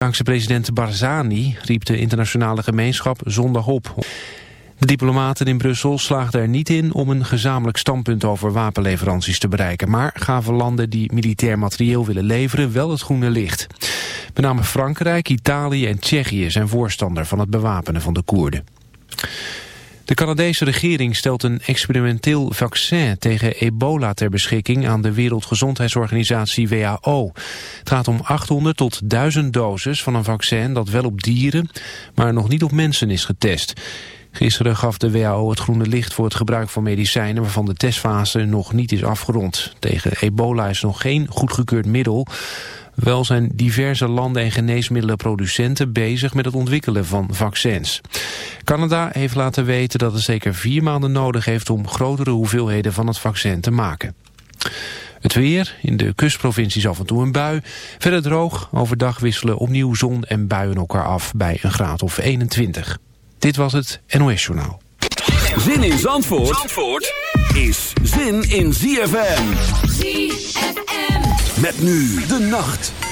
Iraakse president Barzani riep de internationale gemeenschap zondag op. De diplomaten in Brussel slaagden er niet in om een gezamenlijk standpunt over wapenleveranties te bereiken, maar gaven landen die militair materieel willen leveren wel het groene licht. Met name Frankrijk, Italië en Tsjechië zijn voorstander van het bewapenen van de Koerden. De Canadese regering stelt een experimenteel vaccin tegen ebola ter beschikking aan de Wereldgezondheidsorganisatie WHO. Het gaat om 800 tot 1000 doses van een vaccin dat wel op dieren, maar nog niet op mensen is getest. Gisteren gaf de WHO het groene licht voor het gebruik van medicijnen waarvan de testfase nog niet is afgerond. Tegen ebola is nog geen goedgekeurd middel. Wel zijn diverse landen en geneesmiddelenproducenten bezig met het ontwikkelen van vaccins. Canada heeft laten weten dat het zeker vier maanden nodig heeft om grotere hoeveelheden van het vaccin te maken. Het weer, in de kustprovincies af en toe een bui. Verder droog, overdag wisselen opnieuw zon en buien elkaar af bij een graad of 21. Dit was het NOS Journaal. Zin in Zandvoort, Zandvoort is zin in ZFM. ZFM. Met nu de nacht.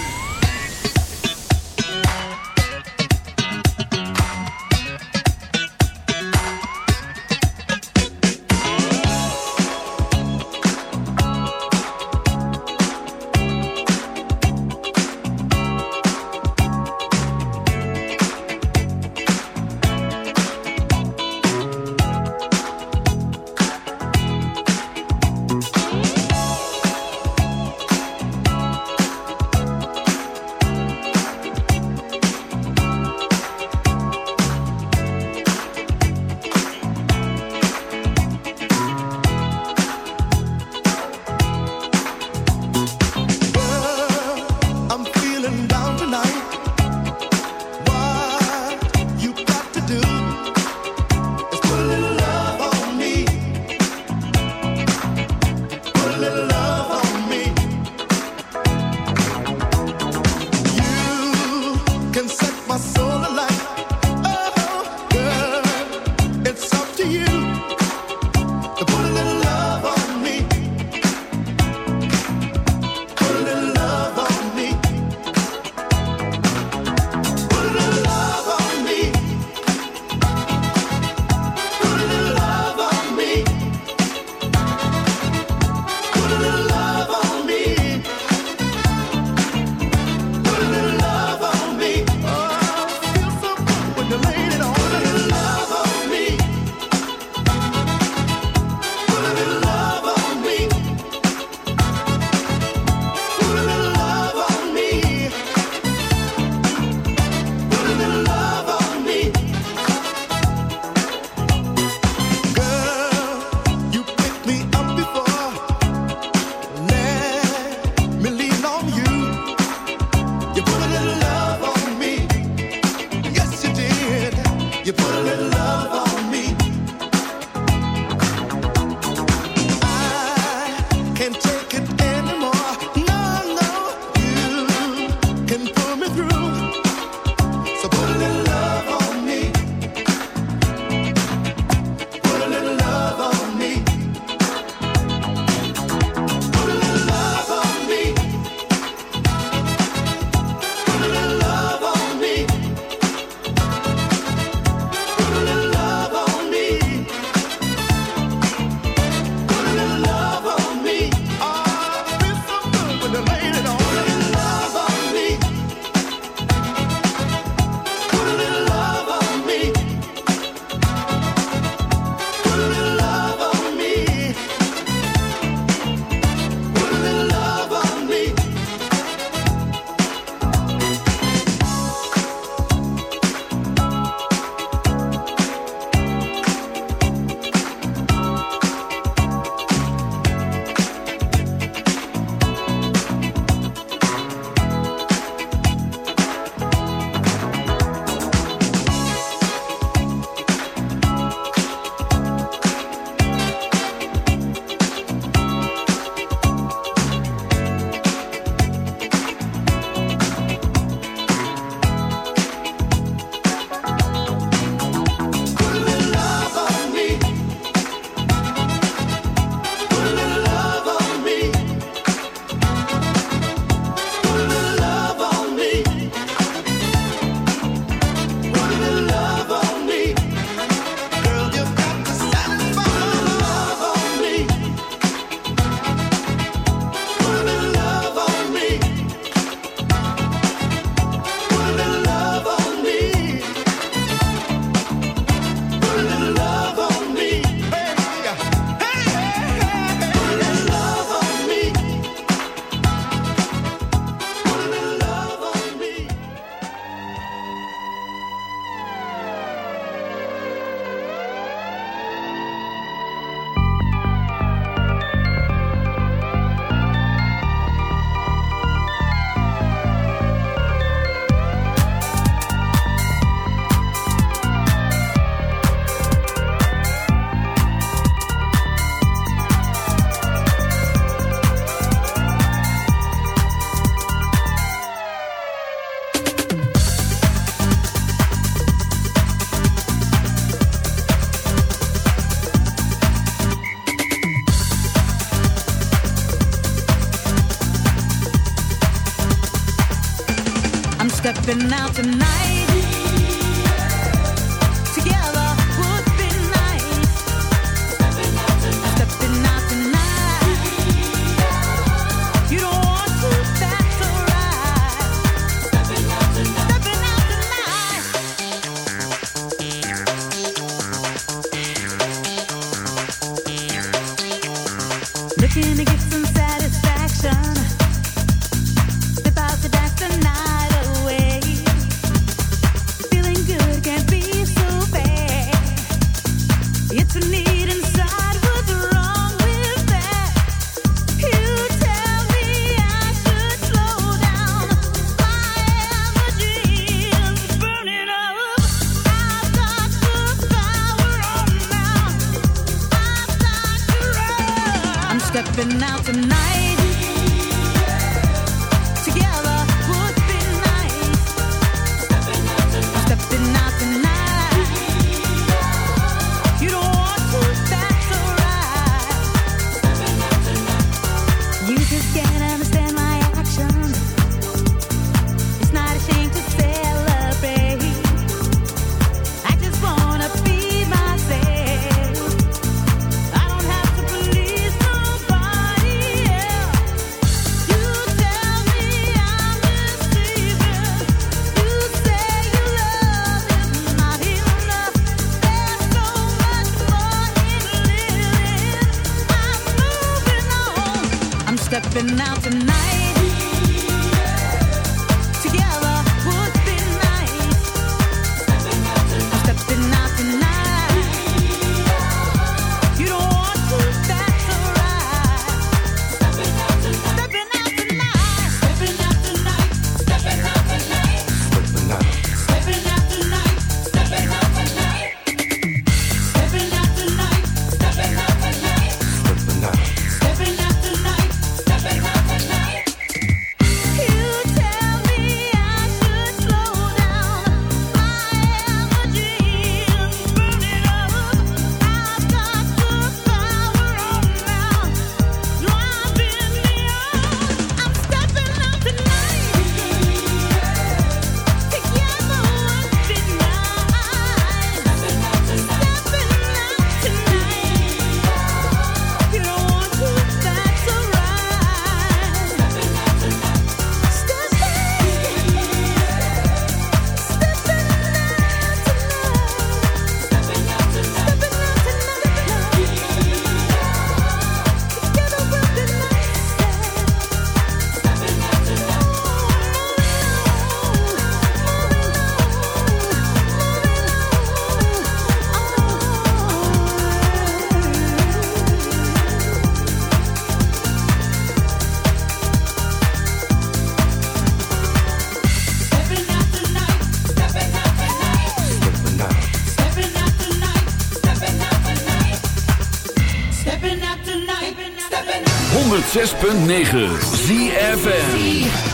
106.9 ZFM.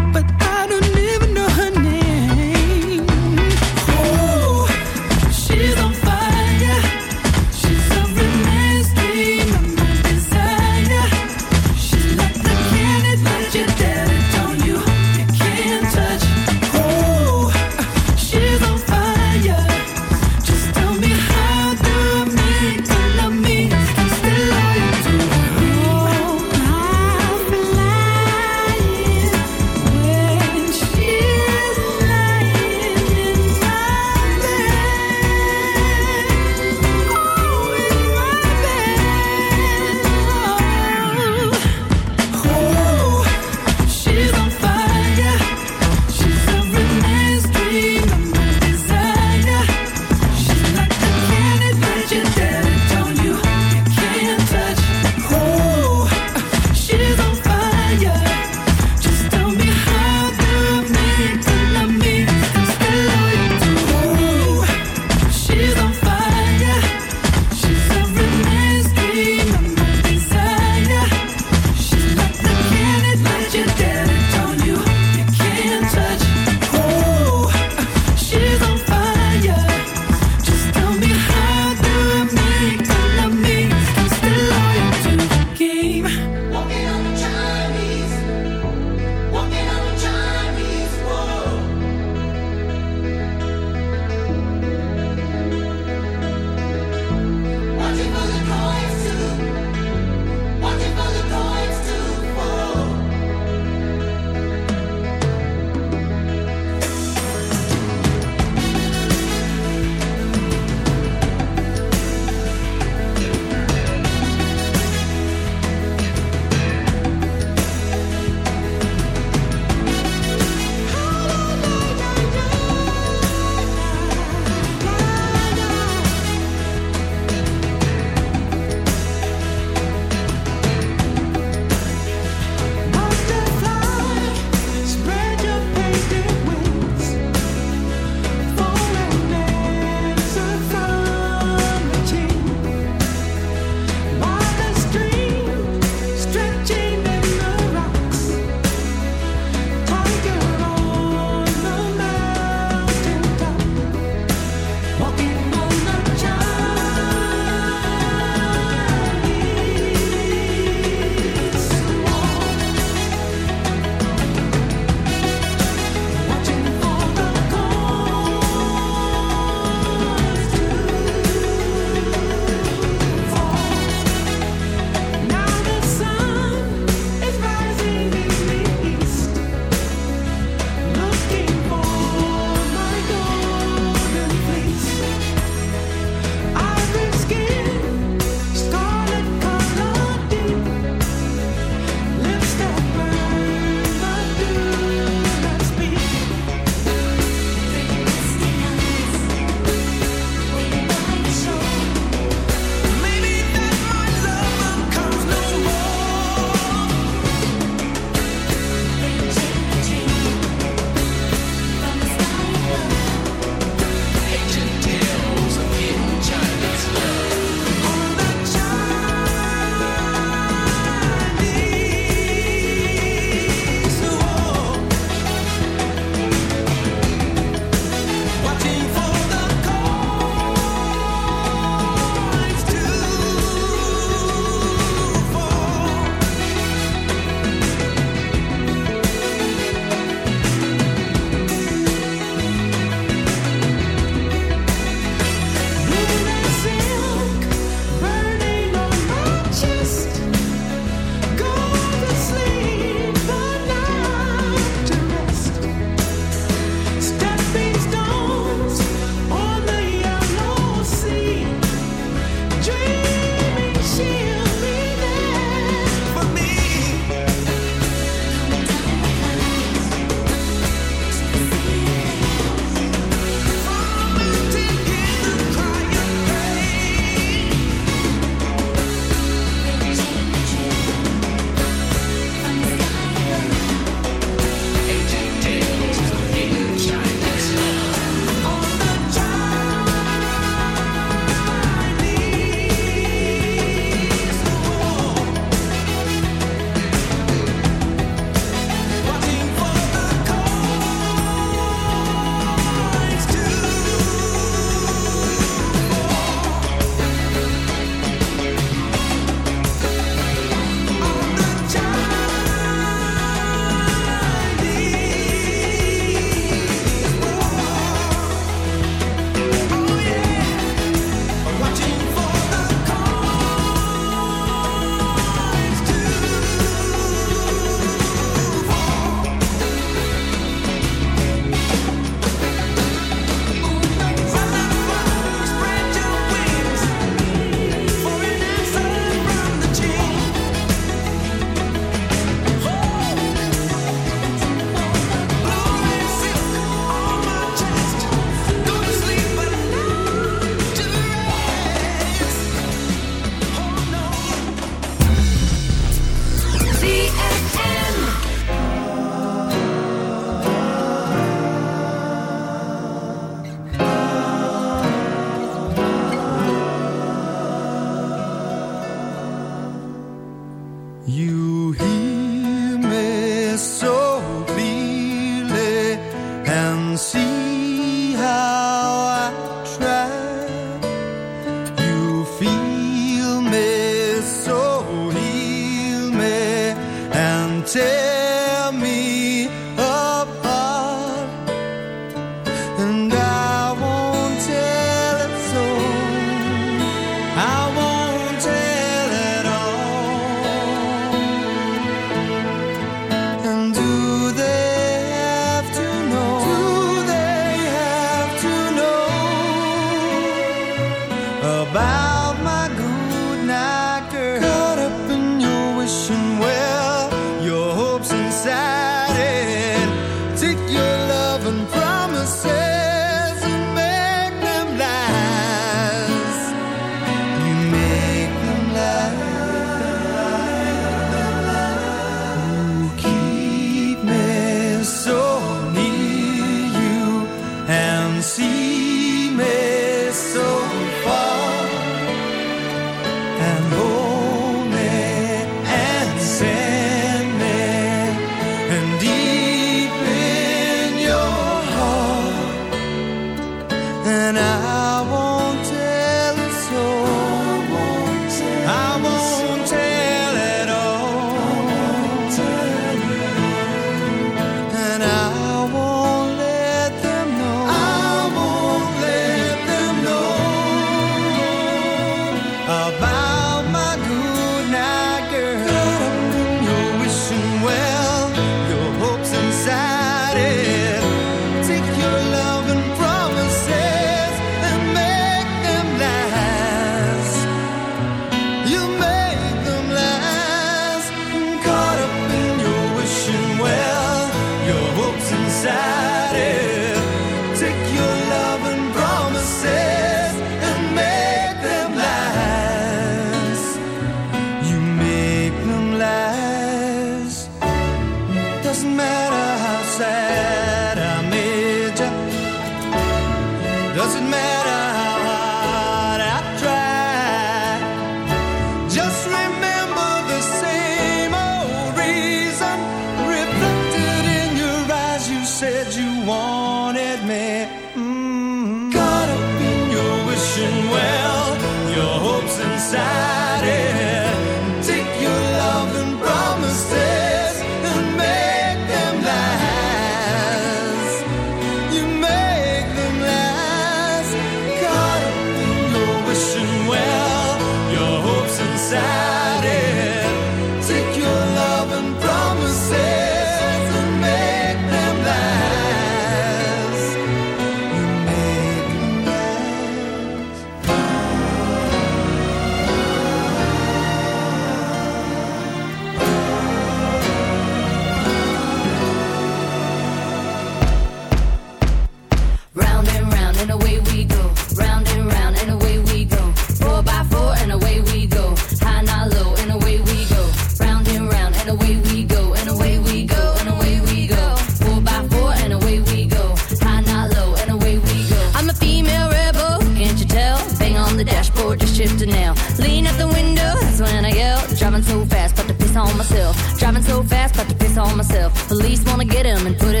gonna get him and put it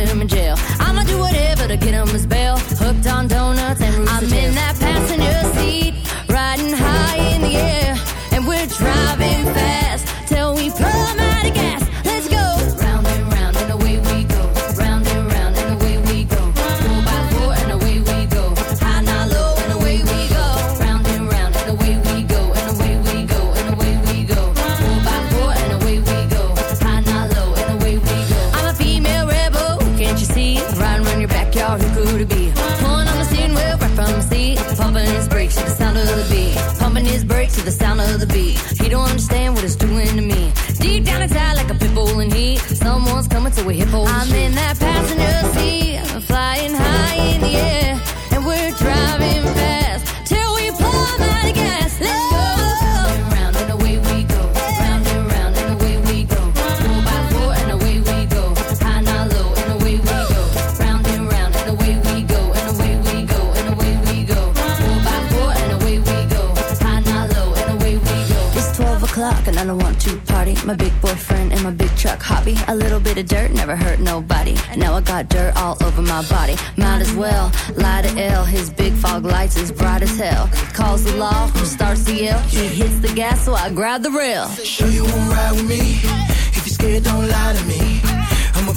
He hits the gas, so I grab the rail. Sure you won't ride with me? If you're scared, don't lie to me.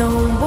I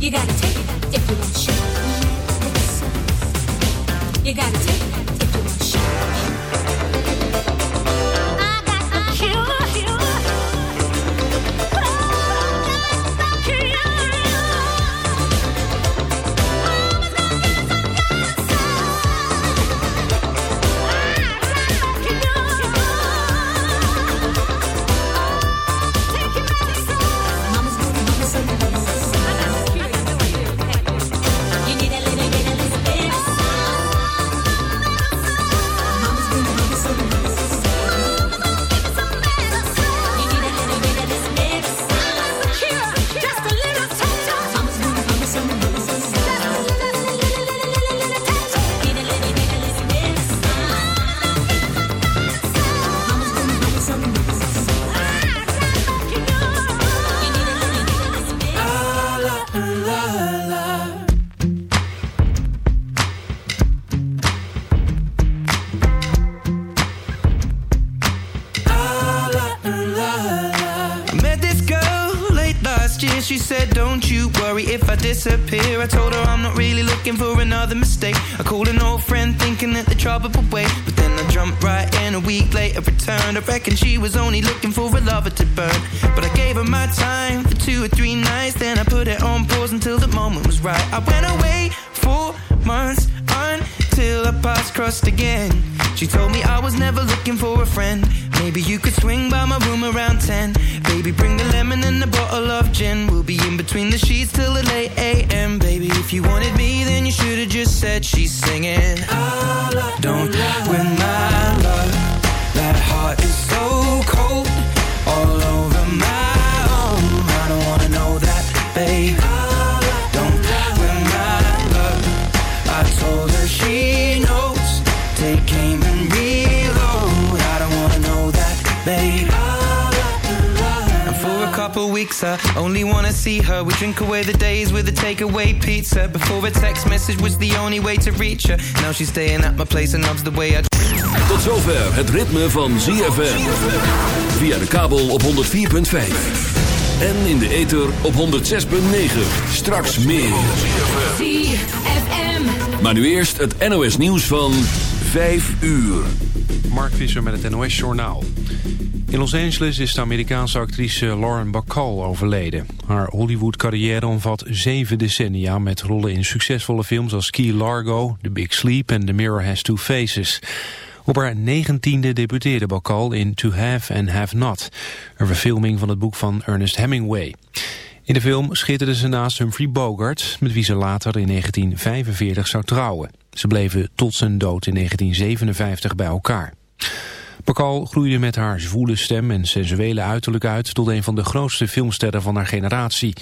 You gotta take it if you want to shake. You gotta take it. But then I jumped right in a week later, returned. I reckon she was only looking for a lover to burn. But I gave her my time for two or three nights. Then I put it on pause until the moment was right. I went away four months until our paths crossed again. She told me I was never looking see her. We drink away the days with a takeaway pizza. Before a text message was the only way to reach her. Now she's staying at my place and loves the way I. Tot zover het ritme van ZFM. Via de kabel op 104.5. En in de ether op 106.9. Straks meer. ZFM. Maar nu eerst het NOS nieuws van 5 uur. Mark Visser met het NOS Journaal. In Los Angeles is de Amerikaanse actrice Lauren Bacall overleden. Haar Hollywood-carrière omvat zeven decennia... met rollen in succesvolle films als Key Largo, The Big Sleep en The Mirror Has Two Faces. Op haar negentiende debuteerde Bacall in To Have and Have Not... een verfilming van het boek van Ernest Hemingway. In de film schitterde ze naast Humphrey Bogart... met wie ze later in 1945 zou trouwen. Ze bleven tot zijn dood in 1957 bij elkaar. Bacall groeide met haar zwoele stem en sensuele uiterlijk uit... tot een van de grootste filmsterren van haar generatie.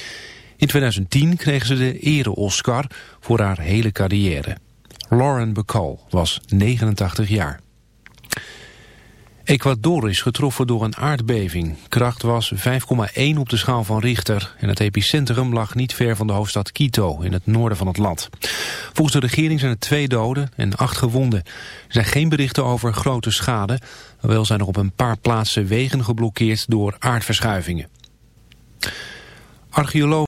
In 2010 kreeg ze de ere-Oscar voor haar hele carrière. Lauren Bacall was 89 jaar. Ecuador is getroffen door een aardbeving. Kracht was 5,1 op de schaal van Richter en het epicentrum lag niet ver van de hoofdstad Quito in het noorden van het land. Volgens de regering zijn er twee doden en acht gewonden. Er zijn geen berichten over grote schade, wel zijn er op een paar plaatsen wegen geblokkeerd door aardverschuivingen. Archeologen